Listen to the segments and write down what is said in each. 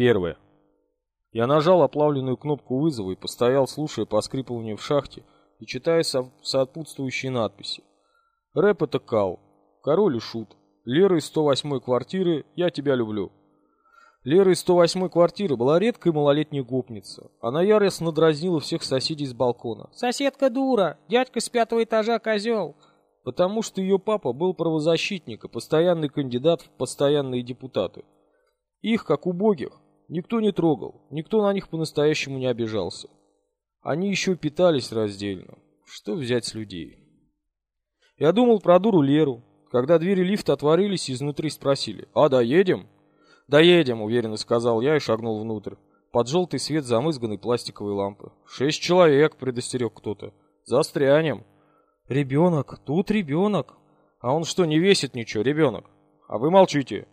Первое. Я нажал оплавленную кнопку вызова и постоял, слушая поскрипывание в шахте и читая со сопутствующие надписи. Рэп это кал. Король и шут. Лера из 108 квартиры «Я тебя люблю». Лера из 108 квартиры была редкая малолетняя гопница. Она яростно дразнила всех соседей с балкона. «Соседка дура! Дядька с пятого этажа козел!» Потому что ее папа был правозащитник и постоянный кандидат в постоянные депутаты. Их, как убогих, никто не трогал, никто на них по-настоящему не обижался. Они еще питались раздельно. Что взять с людей? Я думал про дуру Леру, когда двери лифта отворились изнутри спросили «А, доедем?» «Доедем», — уверенно сказал я и шагнул внутрь. Под желтый свет замызганной пластиковой лампы. «Шесть человек», — предостерег кто-то. «Застрянем». «Ребенок, тут ребенок». «А он что, не весит ничего, ребенок?» «А вы молчите».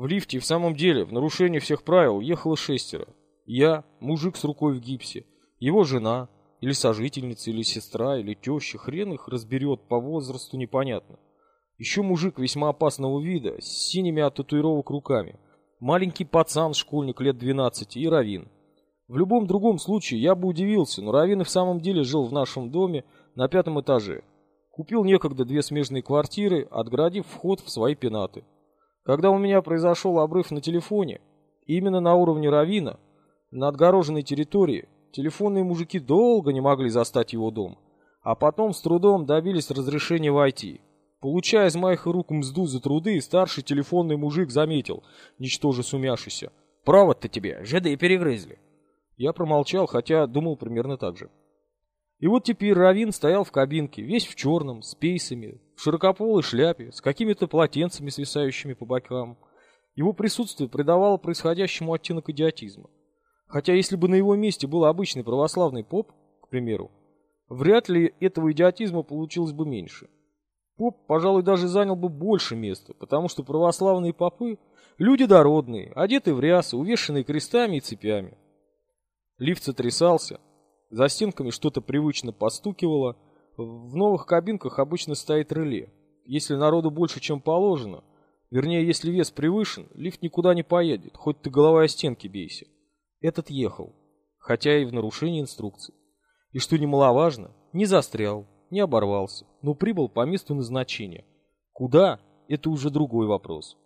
В лифте в самом деле, в нарушении всех правил, ехало шестеро. Я, мужик с рукой в гипсе, его жена, или сожительница, или сестра, или теща, хрен их разберет, по возрасту непонятно. Еще мужик весьма опасного вида, с синими от татуировок руками маленький пацан, школьник лет 12 и Равин. В любом другом случае я бы удивился, но Равин и в самом деле жил в нашем доме на пятом этаже. Купил некогда две смежные квартиры, отгородив вход в свои пенаты. Когда у меня произошел обрыв на телефоне, именно на уровне Равина, на отгороженной территории, телефонные мужики долго не могли застать его дом, а потом с трудом добились разрешения войти. Получая из моих рук мзду за труды, старший телефонный мужик заметил, ничтоже сумяшися. «Право-то тебе, жиды перегрызли». Я промолчал, хотя думал примерно так же. И вот теперь Равин стоял в кабинке, весь в черном, с пейсами, в широкополой шляпе, с какими-то полотенцами, свисающими по бокам. Его присутствие придавало происходящему оттенок идиотизма. Хотя если бы на его месте был обычный православный поп, к примеру, вряд ли этого идиотизма получилось бы меньше. Поп, пожалуй, даже занял бы больше места, потому что православные попы – люди дородные, одетые в рясы, увешанные крестами и цепями. Лифт сотрясался, за стенками что-то привычно постукивало, в новых кабинках обычно стоит реле. Если народу больше, чем положено, вернее, если вес превышен, лифт никуда не поедет, хоть ты головой о стенки бейся. Этот ехал, хотя и в нарушении инструкций. И что немаловажно, не застрял, не оборвался, но прибыл по месту назначения. Куда – это уже другой вопрос.